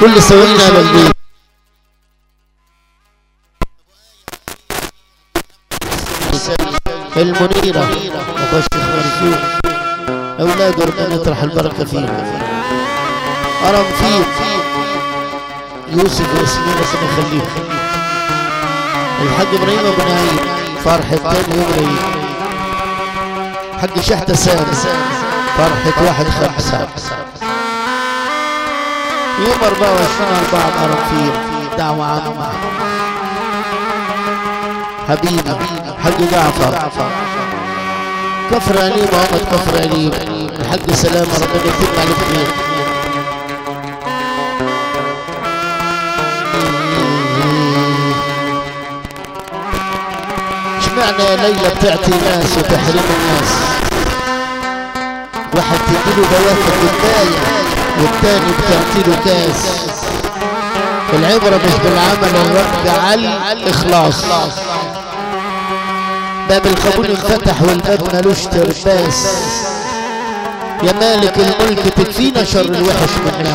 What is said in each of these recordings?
كل سوينا البيت المنيرة. أخو الشيخ مرزوق أولاده ربنا يطرح البركة فيهم أرم فيه. يوسف وياسمين ربنا يخليهم الحاج إبراهيم أبو نعيم. فرحة تاني يوم العيد حاج شحتة سام فرحة واحد خمسة. يوم 24 أربعة أرم فيه دعوة عامة حبيبي حاج جعفر كفر أليم محمد كفر أليم الحاج سلامة ربنا يتم عليك خير اشمعنى ليلى بتعطي ناس وتحرم الناس واحد تديله بوافة كوباية والتاني بتعطي له كاس. العبرة مش بالعمل الرد على الإخلاص. باب القبول انفتح والباب ملوش ترباس. يا مالك الملك تكفينا شر الوحش من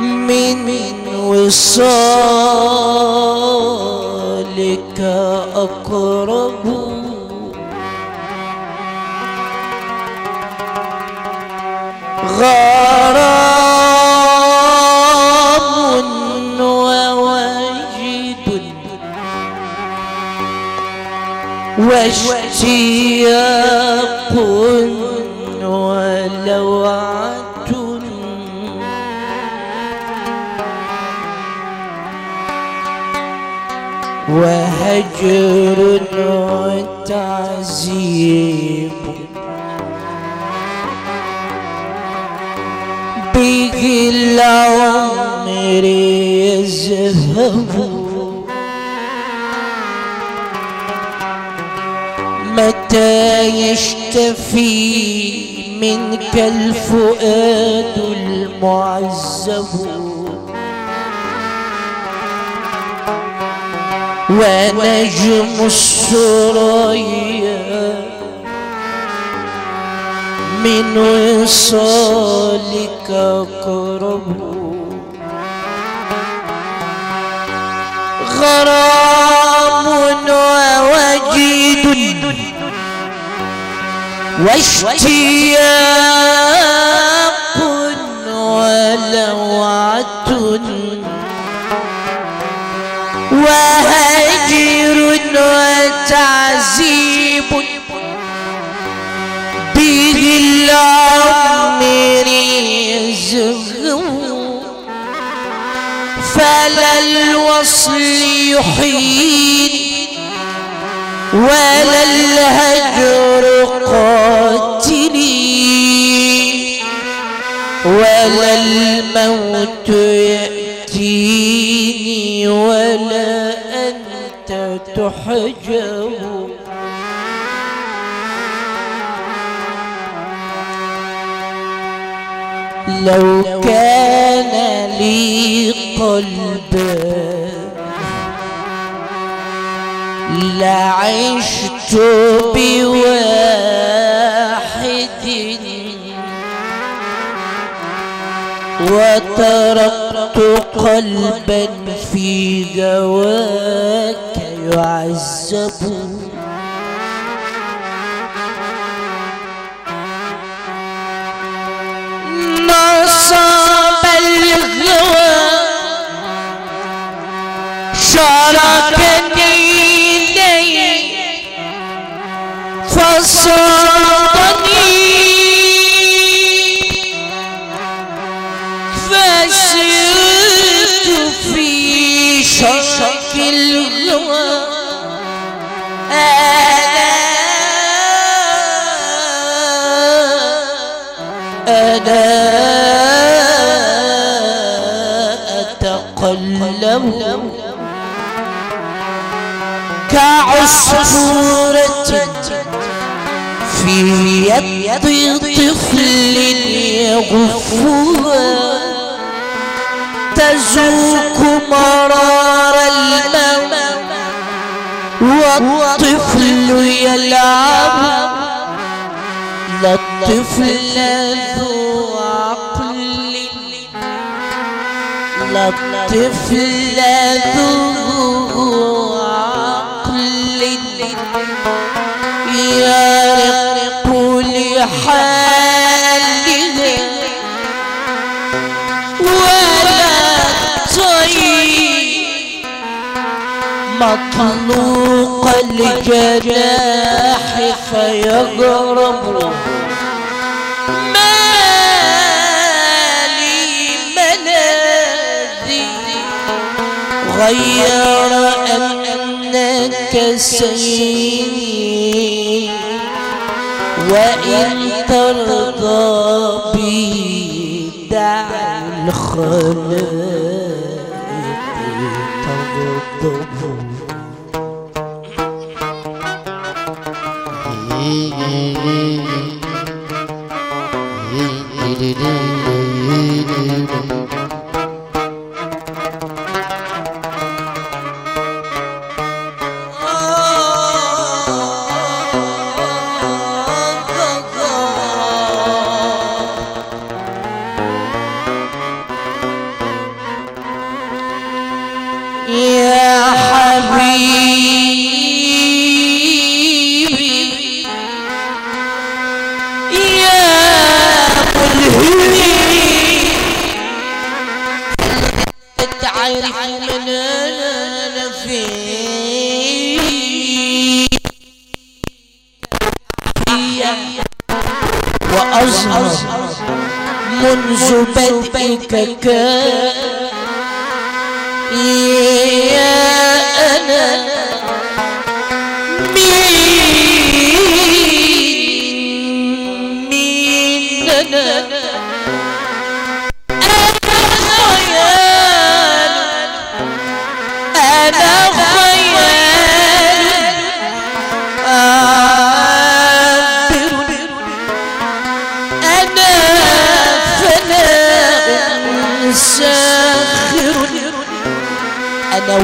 من وصالك أقرب. غرام وواجد واشتياق وهجر وتعذيب به العمر يذهب. متى يشتفي منك الفؤاد المعذب؟ ونجم السريا من وصالك قرب. غرام ووجيد واشتياق ولوعة وهجر تعذيب. به العمري فلا الوصل يحيد ولا الهجر قاتلي ولا الموت لو كان لي قلب لعشت بواحد وتركت قلبا في جواك يعذب شاركني لي فصادني فسرت في شرك الهوى. أنا أتقلب. كعصفورة في يد طفل يغفها تذوق مرار الموت والطفل يلعب لا الطفل ذو عقل لا الطفل ذو مطلوق الجناح فيغرب. ما لي ملاذي غير أنك سيدي. وإن ترضى بي دع الخلائق تغضب.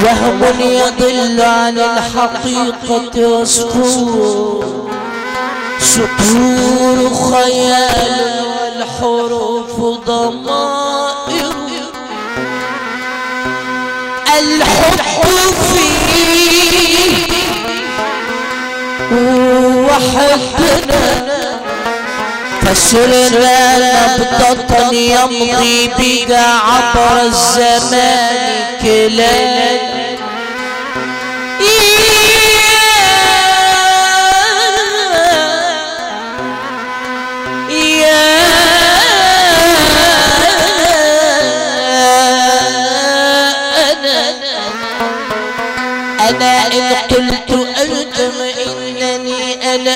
وهم يضل عن الحقيقة وسطور. سطور خيال والحروف ضمائر. الحب فيه وحبنا فسرنا نبضة يمضي بك عبر الزمان كلام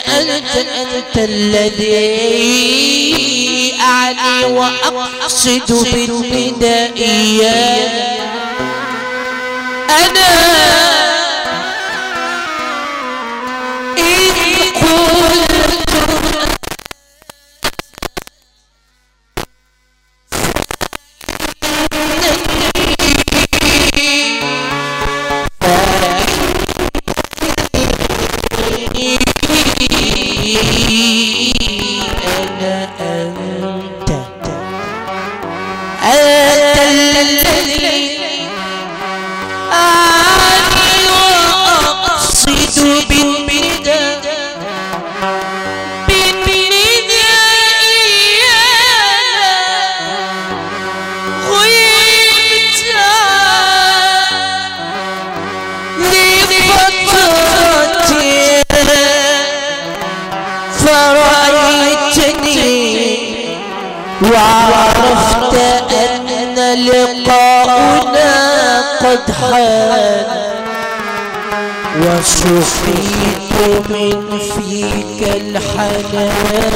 أنت أنت الذي أعني وأقصد بالنداء إياك أنا إن قلت حان وسقيت من فيك الحنان.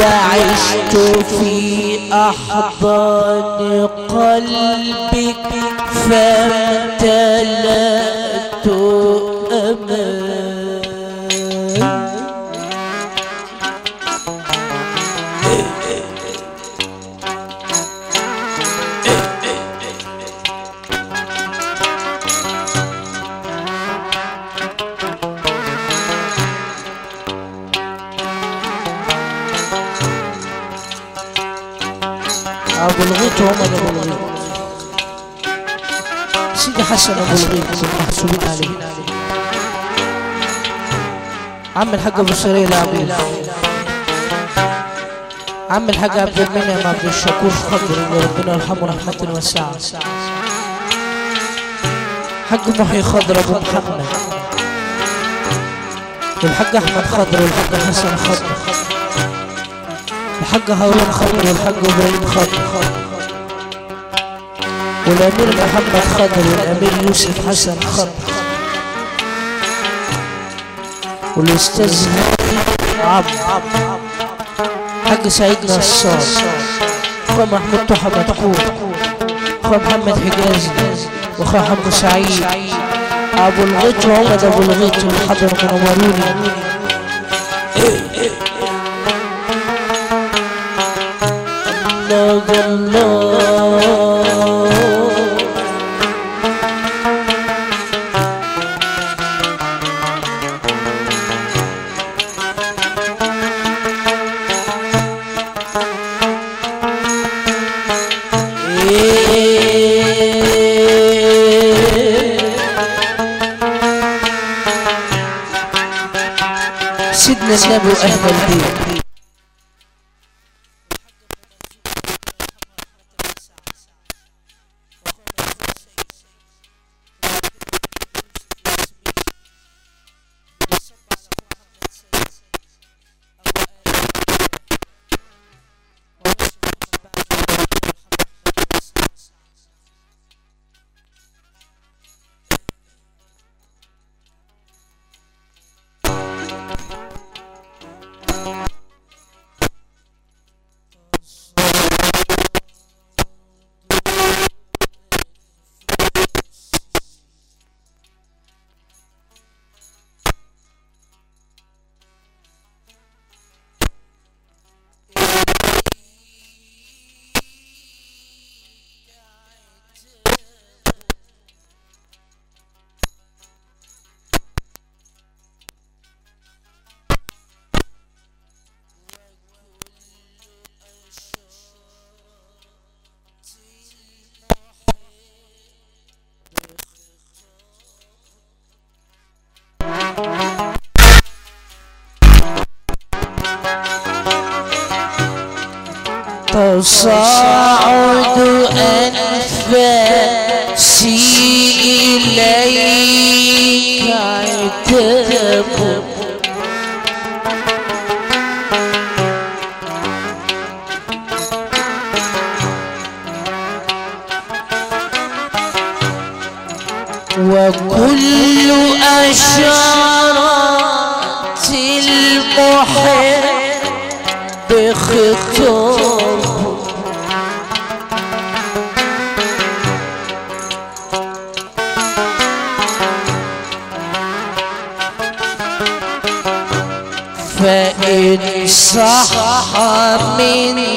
وعشت في أحضان قلبك فامتلأت الغيط ومن أبو الغيط سيدي حسن أبو الغيط المحسوبين عليه عم الحاج أبو سرية العبيد. عم الحاج عبد المنعم عبد الشكور خضر ربنا يرحمه رحمة واسعة. حاج محي خضر أبو محمد. والحاج أحمد خضر والحاج حسن خضر. الحاج هارون خضر والحاج إبراهيم خضر. والأمير محمد خضر والأمير يوسف حسن خضر. والأستاذ عبد حاج سعيد نصار. اخويا محمود طه مدحور اخويا محمد حجازي. واخويا حمو سعيد. أبو الغيط وعمد أبو الغيط اللي حضروا منوروني تصاعد أنفاسي إليك عتاب وكل أشارات صح منك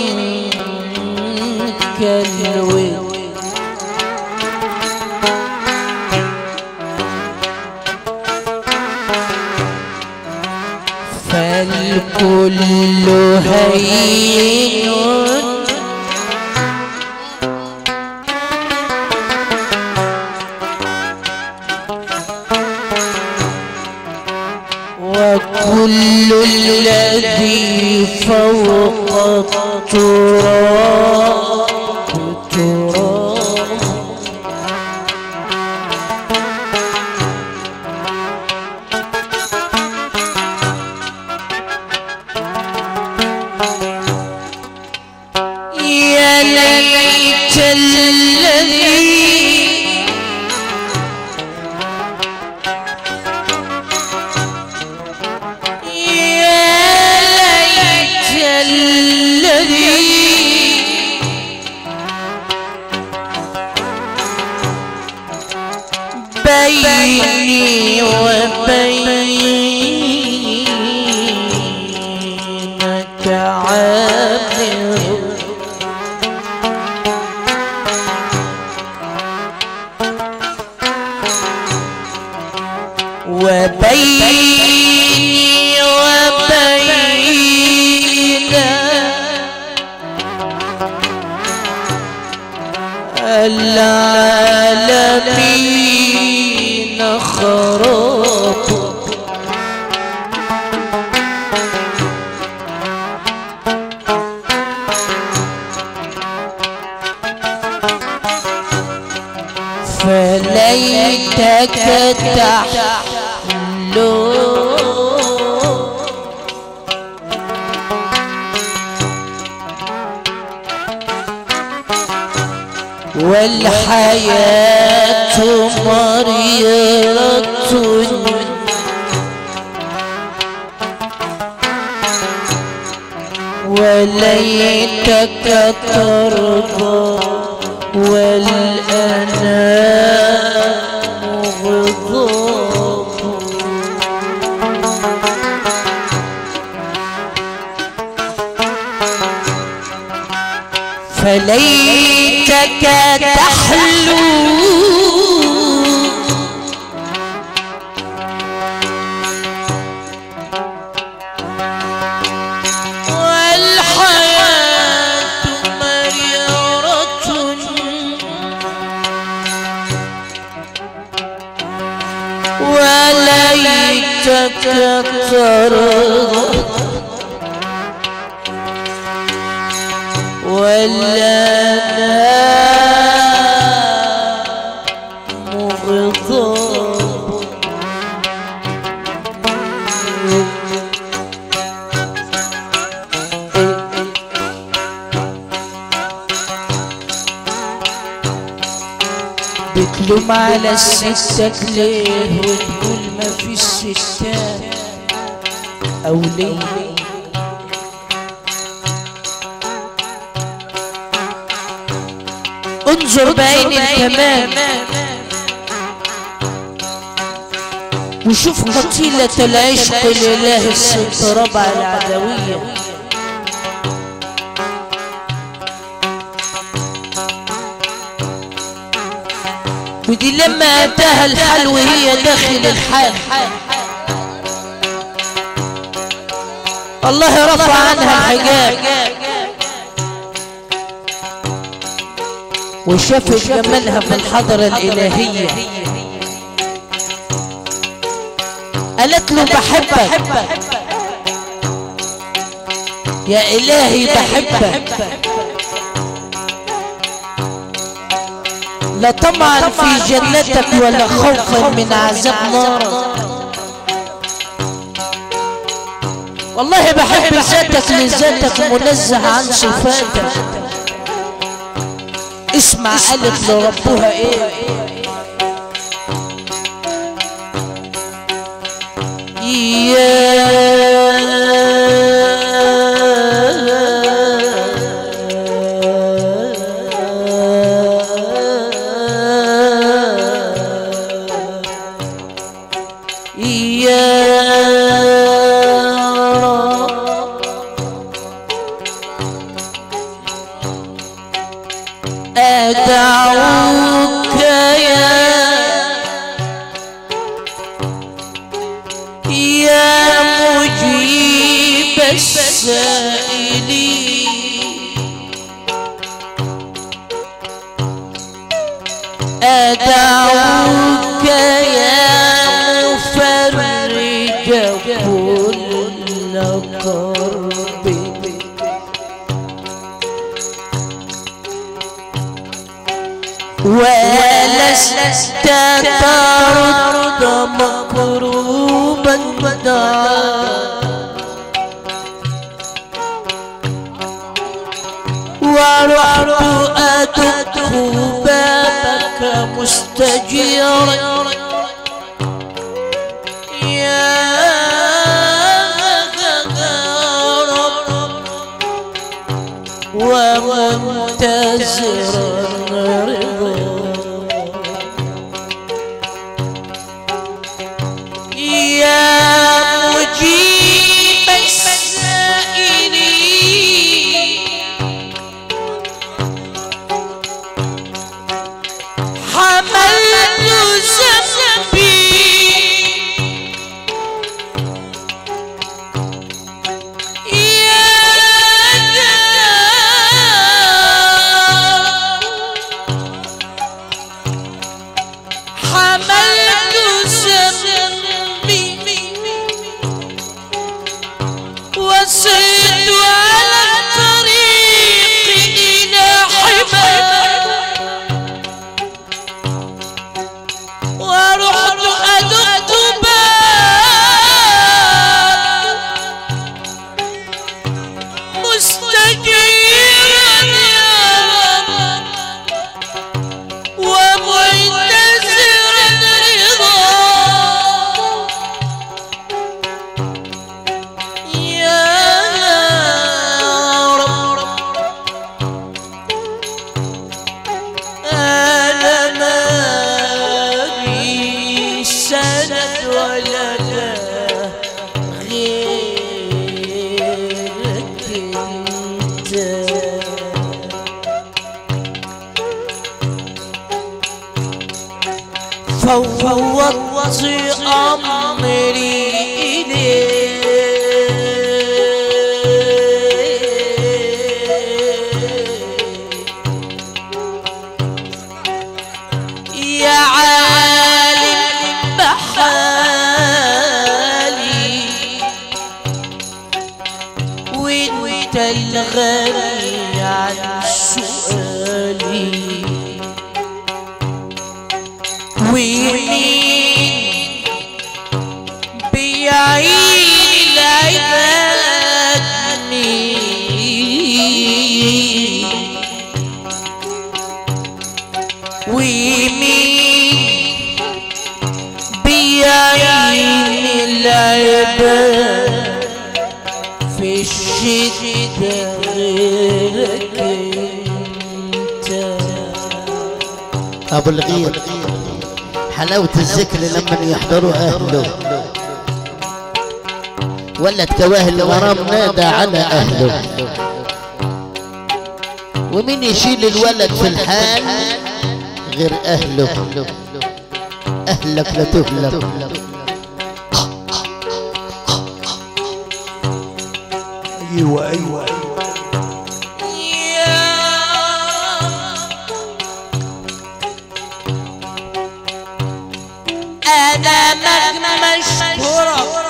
ترضى ولا مغضب بتلوم على الستات ليه وتقول ستات أو ليه انظر بعين التمام وشوف قتيلة العشق لله الست ربع العدوية. ودي لما أتاها الحل وهي داخل الحال. الله رفع عنها الحجاب. وشافت جمالها في الحضرة الإلهية. قالت له بحبك. يا إلهي بحبك. لا طمعا في جنتك ولا خوفا من عذاب نارك والله بحب ذاتك لذاتك منزه عن صفاتك. اسمع قالت لربها إيه. إيه. يا في الشدة غيرك انت أبو الغير حلاوة الذكر لما يحضروا أهله. ولد كواهل الغرام نادى على أهله. ومين يشيل الولد في الحال غير أهله. أهلك لا تهلك أي أنا مجمع مشهورة.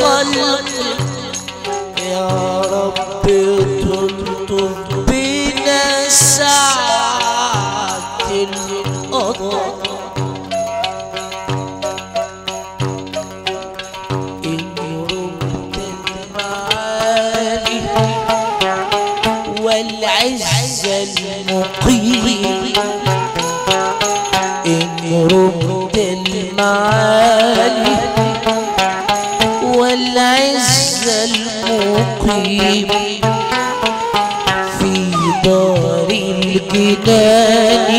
بخلقه يا رب تلطف بنا ساعة المقيم. إن رمت المعالي المقيم في دار الجنان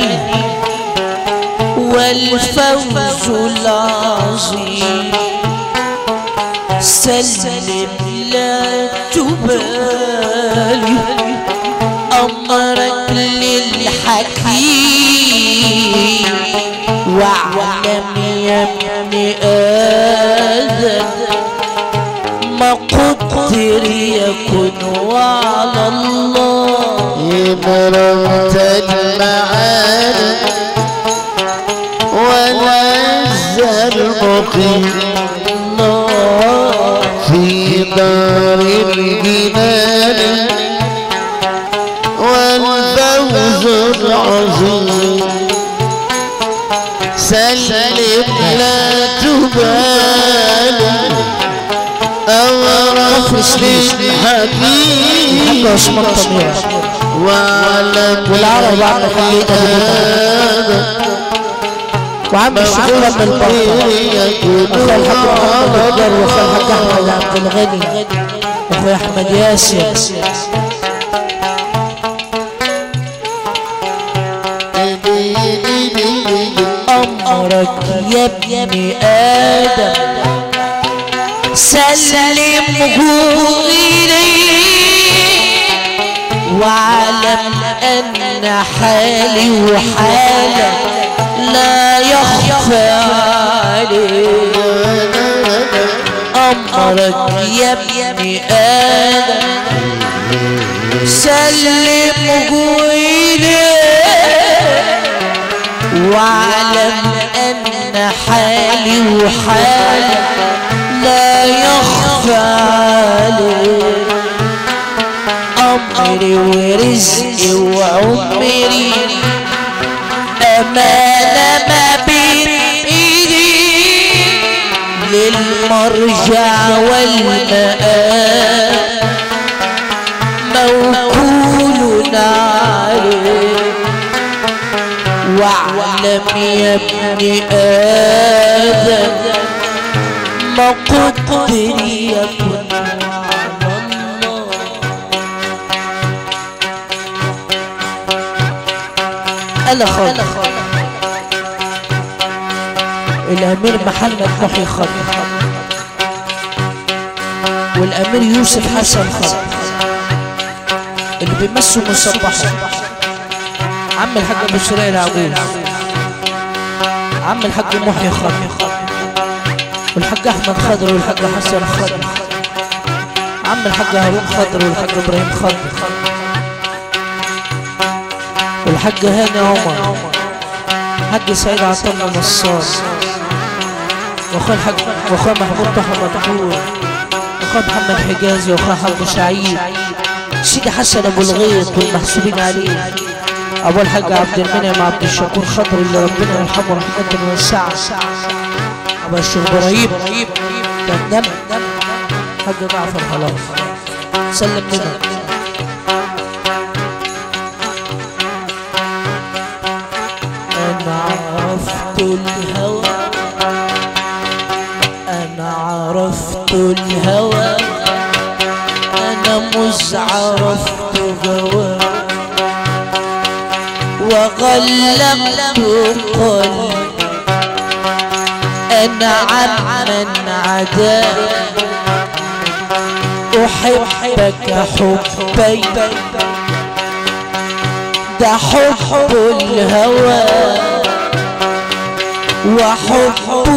والفوز العظيم. سلم لا تبالي أمرك للحكيم. واعلم قدر يكن وعلى الله مرمت المعاني والعز المقيم في دار الجنان والفوز العظيم سلم لا تبالي أمرك للحكيم حق عثمان وعلم والعرب عم هذا وعم الشغل من البطل أخوي الحاج محمد الجر واخوي الحاج احمد عبد الغني واخوي احمد ياسر امرك يا ابن آدم۔ سلمه الي واعلم أن حالي وحالك لا يخفى عليك أمرك يا ابن آدم سلمه الي واعلم أن حالي وحالك لا يخفى عليك أمري ورزقي وعمري. امانه ما بين ايدي للمرجع والمآب. موكول عليك واعلم يا ابن آدم. خالد الأمير محمد محي خالد والأمير يوسف حسن خالد اللي بيمسوا مصبحه عم الحاج ابو سريع العجوز عم الحاج محيي خضر والحاج أحمد خضر والحاج حسن خضر. عم الحاج هارون خضر والحاج إبراهيم خضر. والحاج هاني عمر. حاج سعيد عطله نصار. واخويا الحاج واخويا محمود طه مدحور. واخويا محمد حجازي واخويا حاج سعيد سيدي حسن أبو الغيط والمحسوبين عليه أبو الحاج عبد المنعم عبد الشكور خضر اللي ربنا يرحمه رحمة واسعة. ابو الشيخ إبراهيم. نم حاج جعفر خلاص. سلم لنا أنا عرفت الهوى. أنا عرفت الهوى. أنا مز عرفت هواه وغلقت قلبي. عمن عدا. أحبك حبي. ده حب الهوى. وحب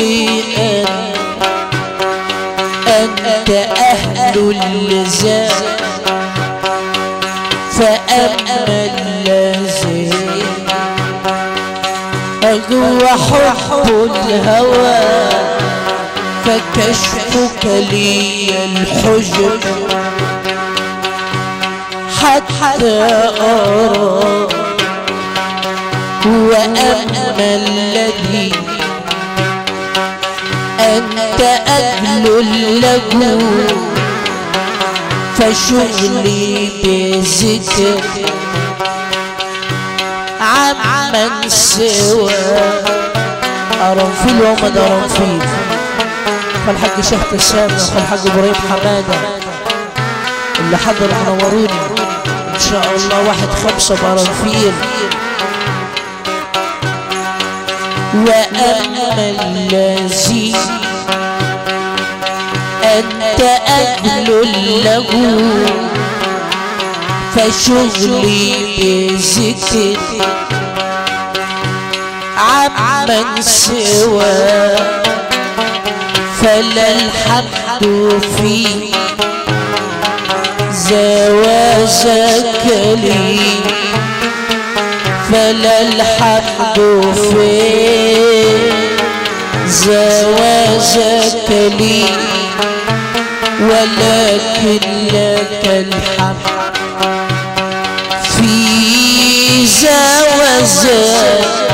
لأن أنت أهل اللزام هو حب الهوى فكشفك لي الحجب حتى أرى وأما الذي أنت أهل له فشغلي بذكر عمن سوى. قرنفيل ومد قرنفيل فالحاج شهد السامي فالحاج إبراهيم حمادة. اللي حضر منوروني إن شاء الله واحد خمسة بقرنفيل وأما الذي أنت أهل له فشغلي بذكر. عمن سوى فلا الحمد فيه زواجك لي. فلا الحمد في زواجك لي. ولكن لك الحمد في زواجك.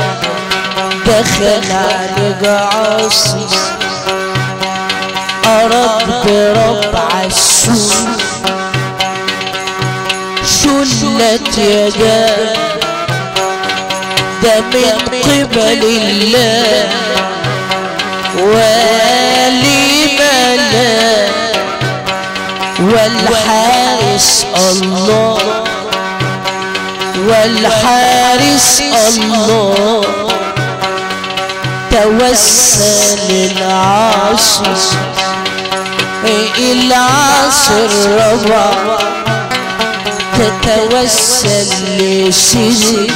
دخل عليك عاصي أردت ربع السوق شلت يداك ده من قبل الله. ولما لا والحارس الله. والحارس الله. توسل العصر ربع تتوسل لسيدي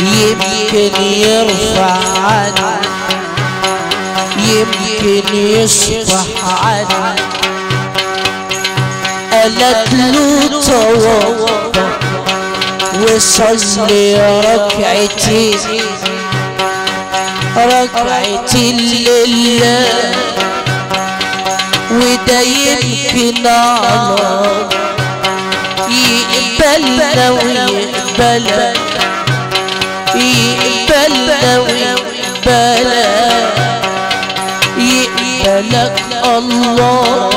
يمكن يرفع عنك يمكن يصفح عنك قالت له توضى وصلي ركعتين. ركعتين لله وده يمكن الله يقبلنا ويقبلك يقبلنا ويقبلك يقبلك الله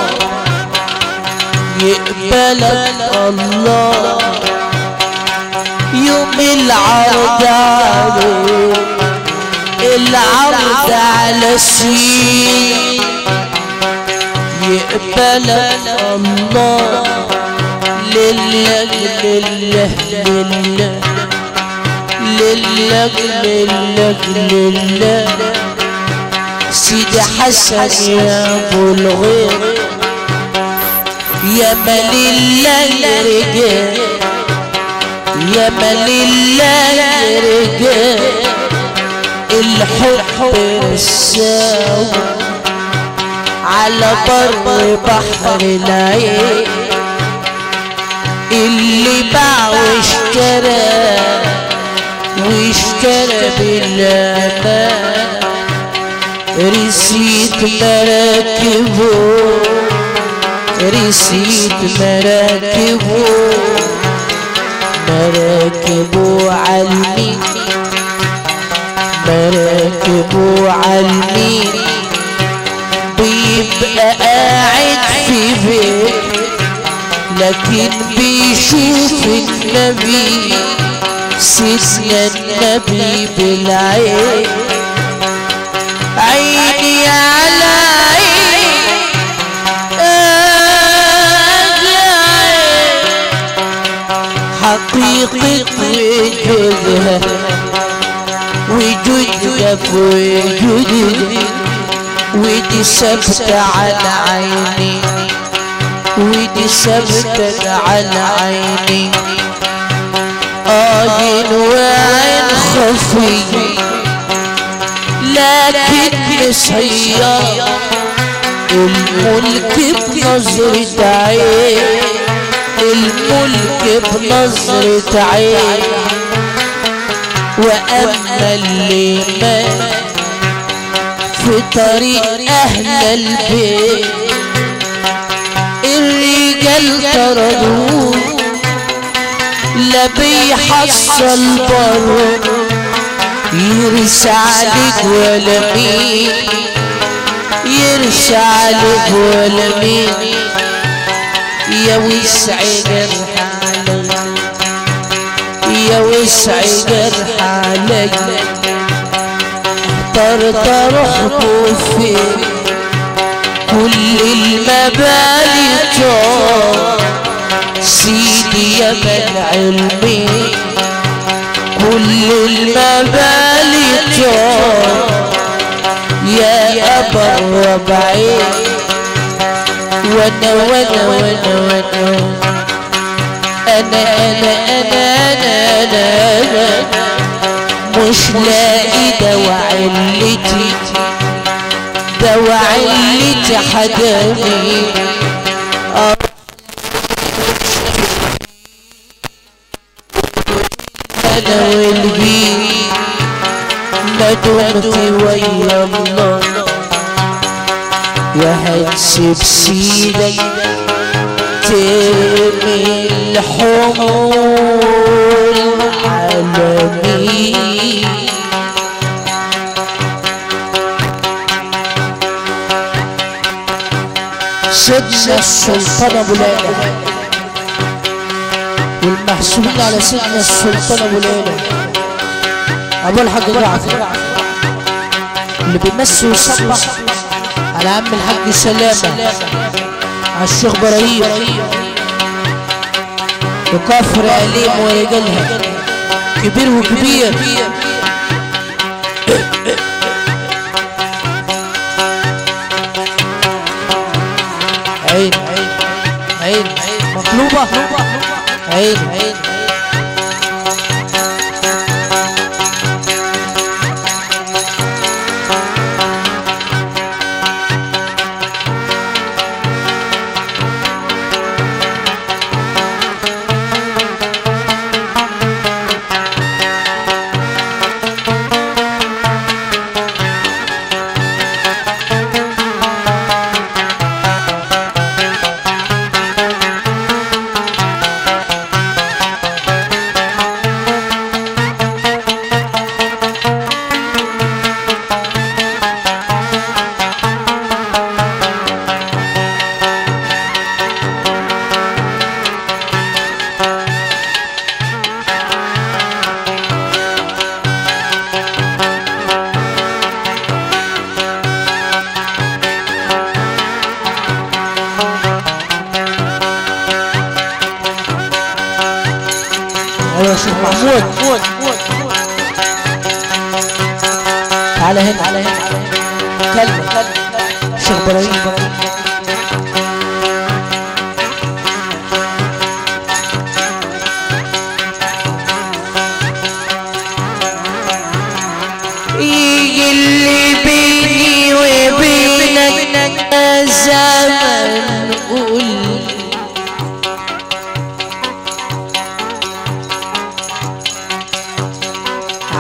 يقبلك الله. يوم العرض عليه العرض على السين يقبلك الله لله لله لله لله لله لله سيدي حسن يا أبو الغير يا مال الله رجال يا مال الله رجال الحب رساوي على بر بحر العين. اللي باع واشترى واشترى بالامان رسيت مراكبه رسيت مراكبه. مراكبه عالمين مراكبه عالمين بيبقى قاعد في بيت لكن بيشوف النبي. سيدنا النبي بالعين. عيني وجودها ودي ثابتة على عيني ودي ثابتة على عيني آين وعين خفي لكن مسيرة الملك بنظرة عين الملك بنظرة عين وأما مات في طريق أهل البيت. الرجال طردوه لا بيحصل بره يرسى عليك ولا مين يرسى عليك ولا مين يا وسع جرح يا وسع جرح علي اخترت أروح فين كل المبالي سيدي يا من علمي كل المبالي يا أبا الربعين وأنا وأنا وأنا وأنا أنا مش لاقي دواء علتي دواء علتي حداني أنا والبي ما دمت ويا الله وهتسيب سيدك سيدنا السلطان ابو ليلى والمحسوبين على سيدنا السلطان ابو ليلى ابو الحاج جعفر اللي بيمسي ويصبح على عم الحاج سلامه على الشيخ إبراهيم وكفر أليم ورجالها كبير وكبير. عين. عين. عين. مطلوبة. عين. عين أيوه يا شيخ محمود تعالى هنا. كلمة شيخ إبراهيم.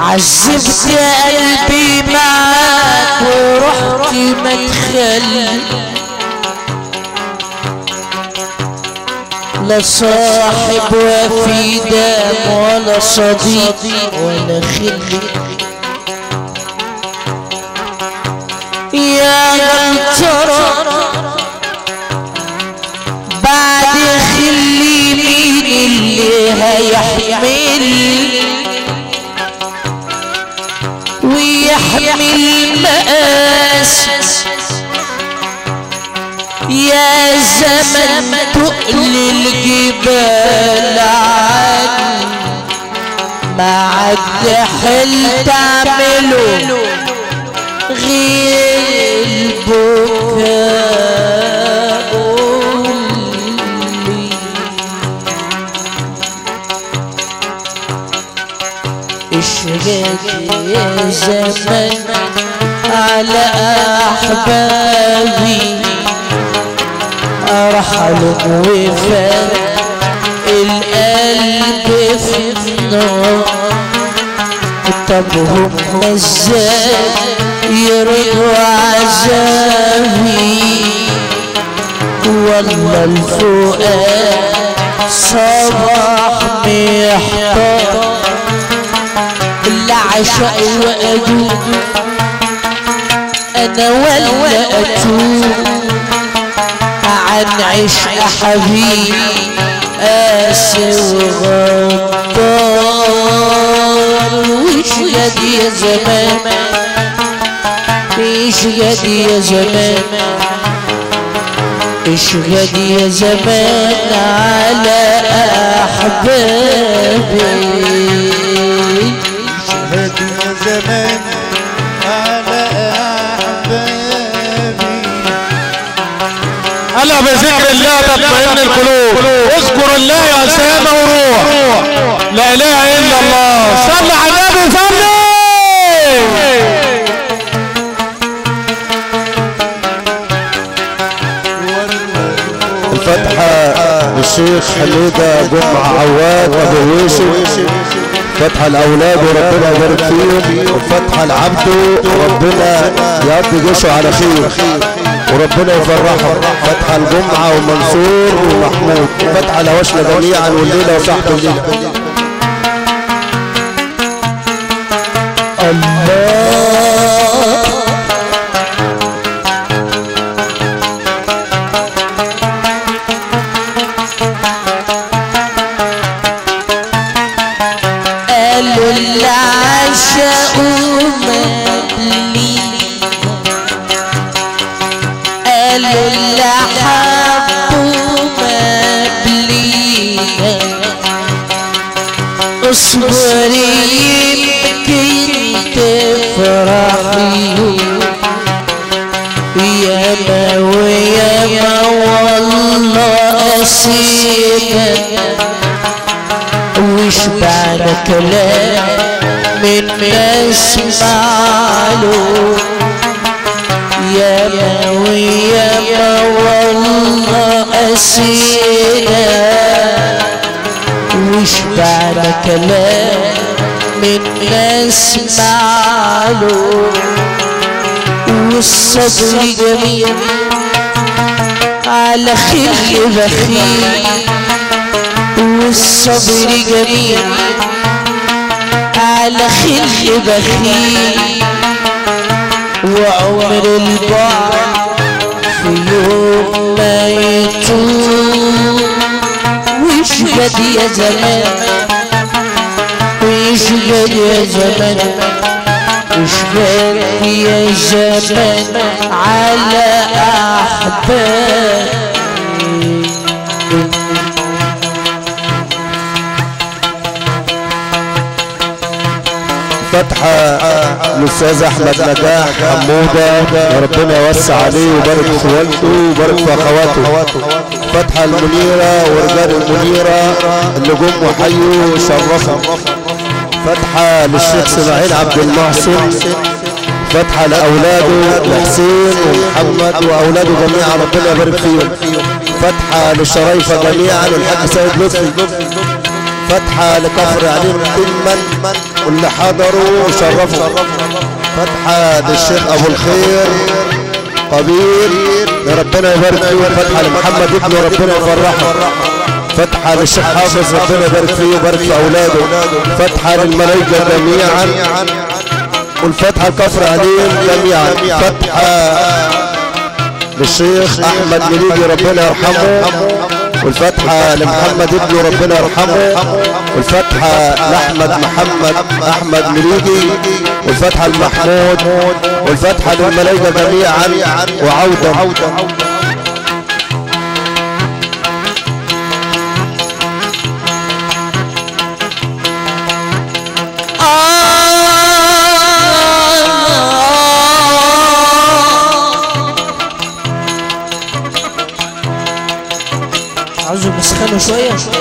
عذبت قلبي معاك ورحت مدخل لا صاحب وفي دام ولا صديق ولا خل يا ترى بعد خلي مين اللي هيحمل؟ مقاس يا زمن تقل الجبال عني. ما عد حل تعمله غير البكاء. يا زمن على أحبابي. ارحل وفاء القلب في النار. طب هم إزاي يرضوا عذابي والله الفؤاد صباح محتار اللي عشق وأدوب أنا ولا أتوب عن عشق حبيبي قاسي وغدار وش قد يا زمان. إيش قد يا زمان. إيش قد يا زمان على أحبابي. يا زمان على أحبابي. ألا بذكر الله تطمئن القلوب. اذكر الله يا سامة وروح لا إله إلا الله. صل على النبي صل الفتحة للشيخ حميدة جمعة عواد أبو يوسف. فتحة الأولاد وربنا يبارك فيهم. وفتحة لعبده وربنا يقضي جيشه على خير. وربنا يفرحهم فتحة الجمعة ومنصور ومحمود فتحة لوشنا جميعا والليلة وصحبه الليلة. قالوا حبوا مقلينا اصبري يمكن تفرحي ياما وياما والله أسيبك وشبعنا كلام من نسمع له ياما وياما والله أسينا وشبعنا كلام من نسمع له والصبر جميل. على خير بخيل والصبر جميل. على خل بخيل. وعمر البعد في يوم ما يتوب وش قد يا زمان وش قد يا زمان وش قد يا زمان على أحباب؟ فتحة الأستاذ أحمد نجاح حمودة. وربنا يوسع عليه ويبارك في والده ويبارك في أخواته. فتحة المنيرة ورجال المنيرة اللي جم وحيوا وشرفوا. فتحة للشيخ اسماعيل عبد المحسن. فتحة لأولاده لحسين ومحمد وأولاده جميعا. ربنا يبارك فيهم. فتحة للشرايفة جميعا. والحاج سيد لطفي. فتحة لكفر عليم تما واللي حضروا وشرفوا فتحة للشيخ أبو الخير. قبيل ربنا يبارك فيه فتحة لمحمد ابنه ربنا يفرحه. فتحة للشيخ حافظ ربنا يبارك فيه ويبارك في أولاده. فتحة للملايكة جميعا. والفتحة لكفر عليم جميعا. فتحة للشيخ أحمد مليجي ربنا يرحمه. والفتحة لمحمد ابنه ربنا يرحمه. والفتحة لأحمد محمد أحمد مريدي والفتحة لمحمود. والفتحة للملايكة جميعا. وعودة 所有所有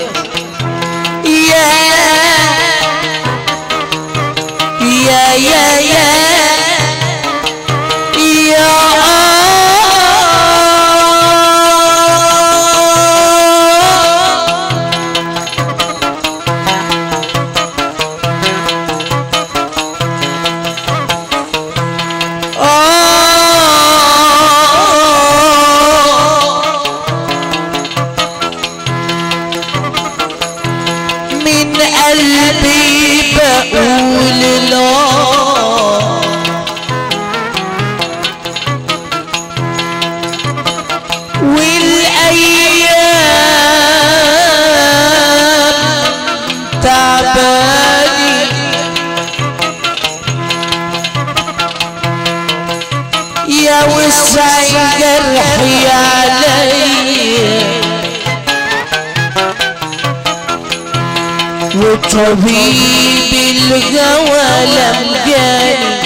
طبيب الهوى لم جاني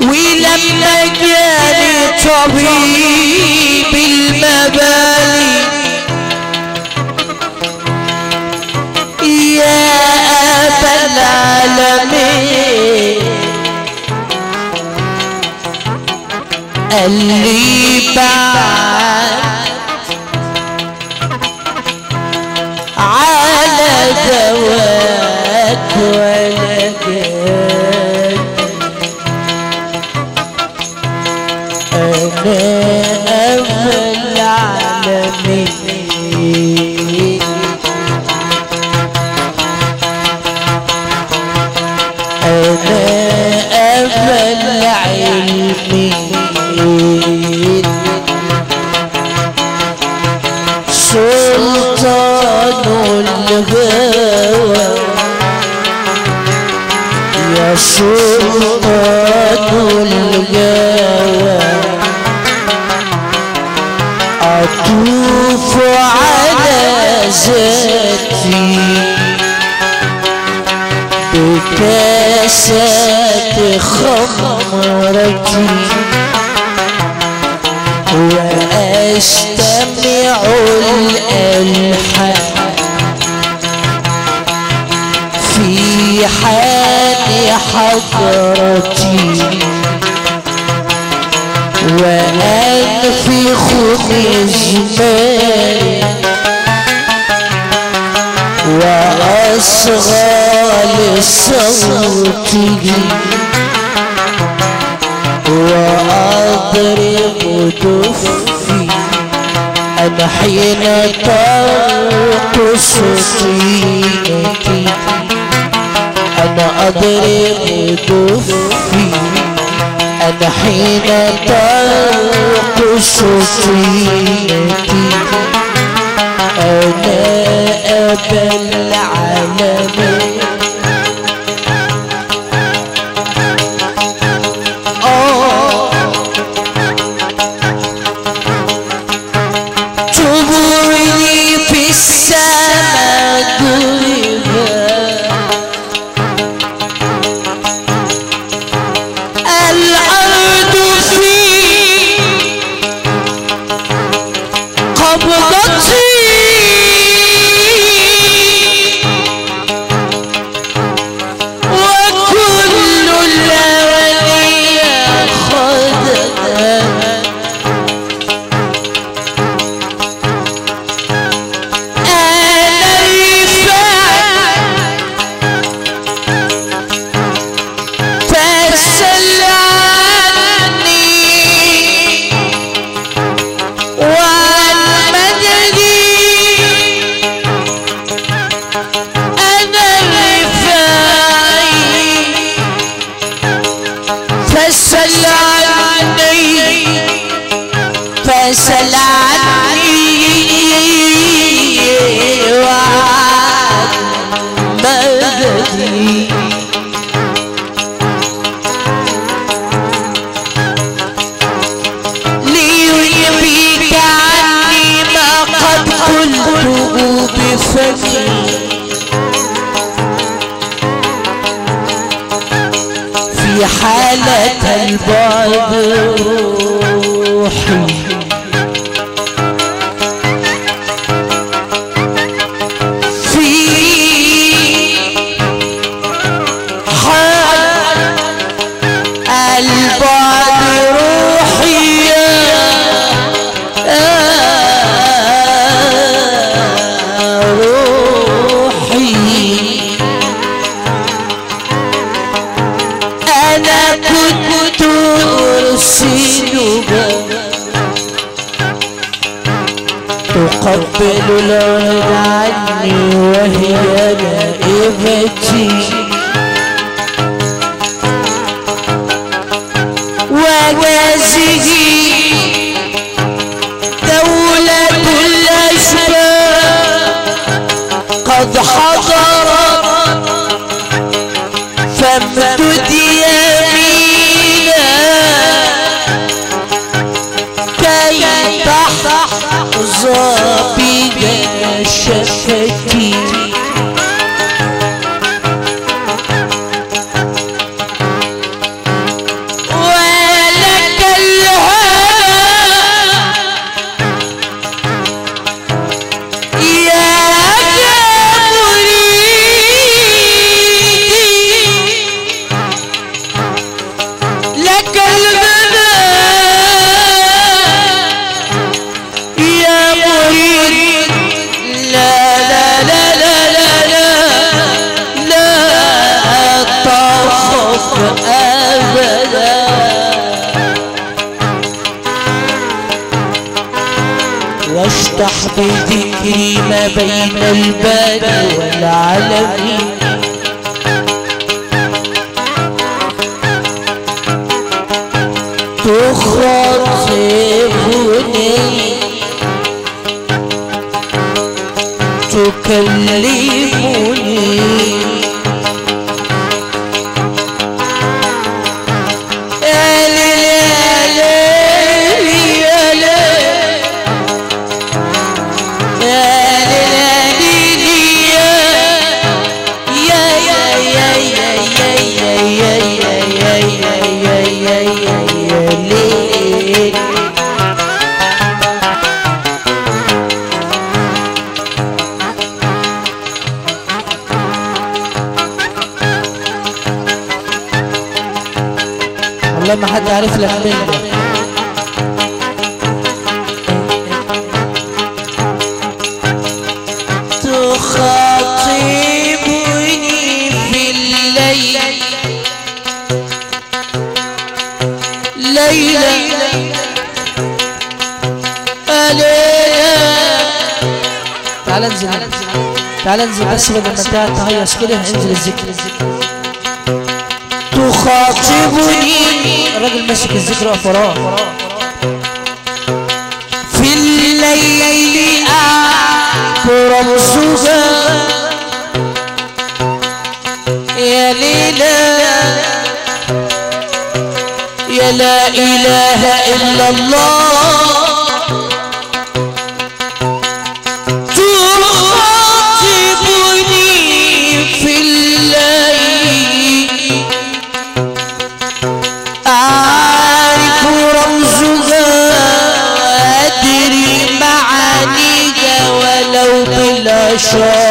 ولما جاني طبيب المبالي يا أبا العالمين قال لي بعد خمرتي وأستمع الألحان في حال حضرتي وأنفخ مزماري وأصغى لصوتي وأضرب دفي أنا حين ترقص طينتي أنا أضرب دفي أنا حين ترقص طينتي أنا أبا العالمين. badu بين البدو تخرج تخاطبني تكلمني ازداد تغير شكله انزل الذكر تخاطبني الراجل ماسك الذكر وقف وراه في الليل اكرم سجان يا ليلى يا لا إله إلا الله show.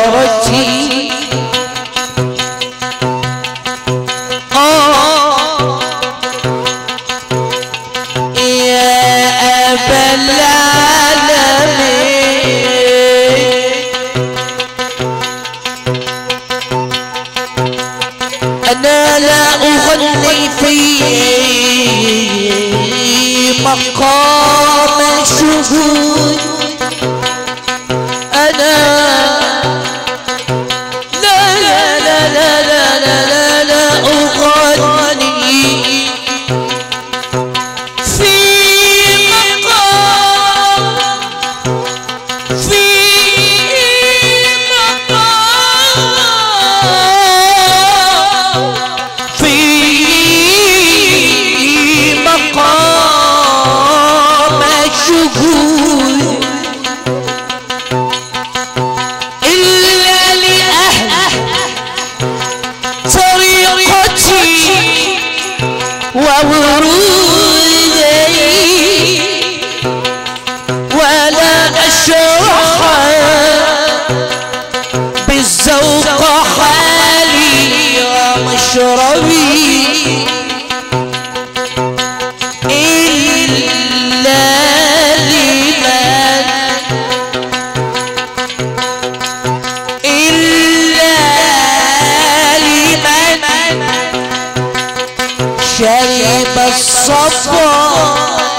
الصالح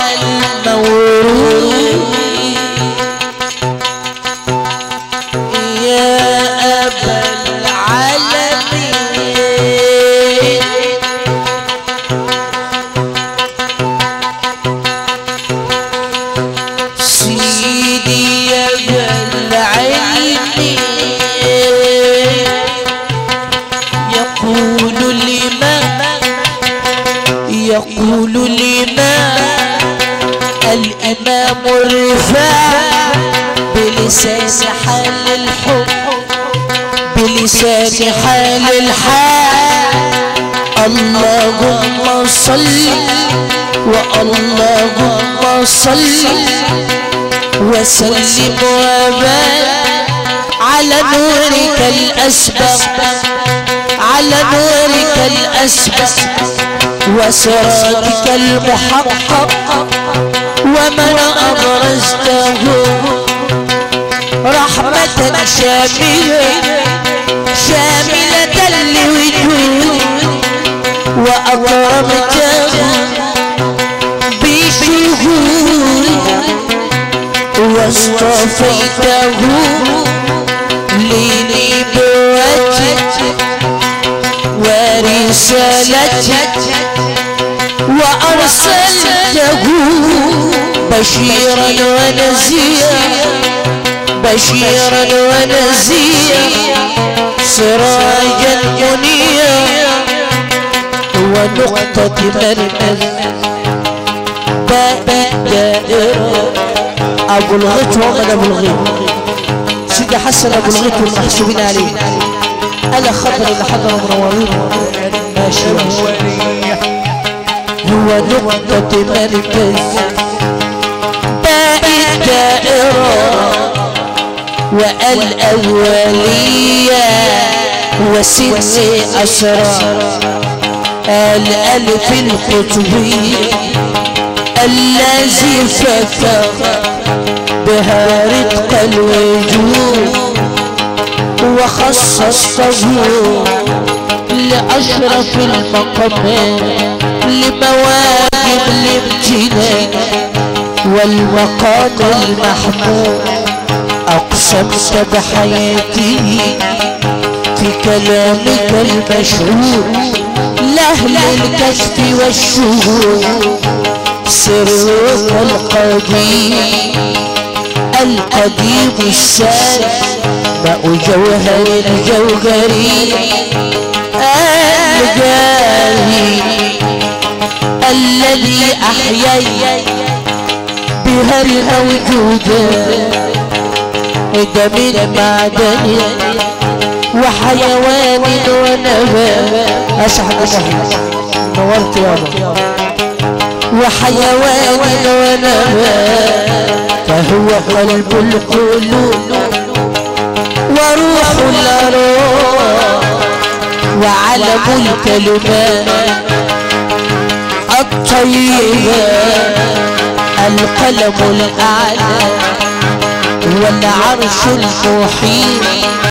المورود بلسان حال الحب بلسان حال الحال. اللهم صل واللهم صل وسلم وبارك على نورك الأسبق على نورك الأسبق. وسرادك المحقق ومن أبرزته. رحمة شاملة شاملة لوجود وأكرمته بشهود واصطفيته لنبوتك ورسالتك وأرسلته بشيرا ونذيرا. بشيرا ونذيرا سراجا منيرا ونقطة مركز. باء الدائرة أبو الغيط ومن أبو الغيط سيدي حسن أبو الغيط والمحسوبين عليه. ألا خضر اللي حضر منورين ماشي هو نقطة مركز. باء الدائرة والأولية وسن أسرار الألف القطبي الذي فتح بها رتق الوجود وخصصته لأشرف المقامات لمواهب الامتنان والمقام المحمود أقسمت بحياتي في كلامك المشهور لأهل الكشف والشهود سرك القديم القديم السال ماء جوهر الجوهري الجاري الذي أحيي بها الموجودات من معدن وحيوان ونبات أسعد محمد نورت يابا وحيوان ونبات فهو قلب القلوب وروح الأرواح وعلم الكلمات الطيبة. القلم الأعلى. والعرش المحيط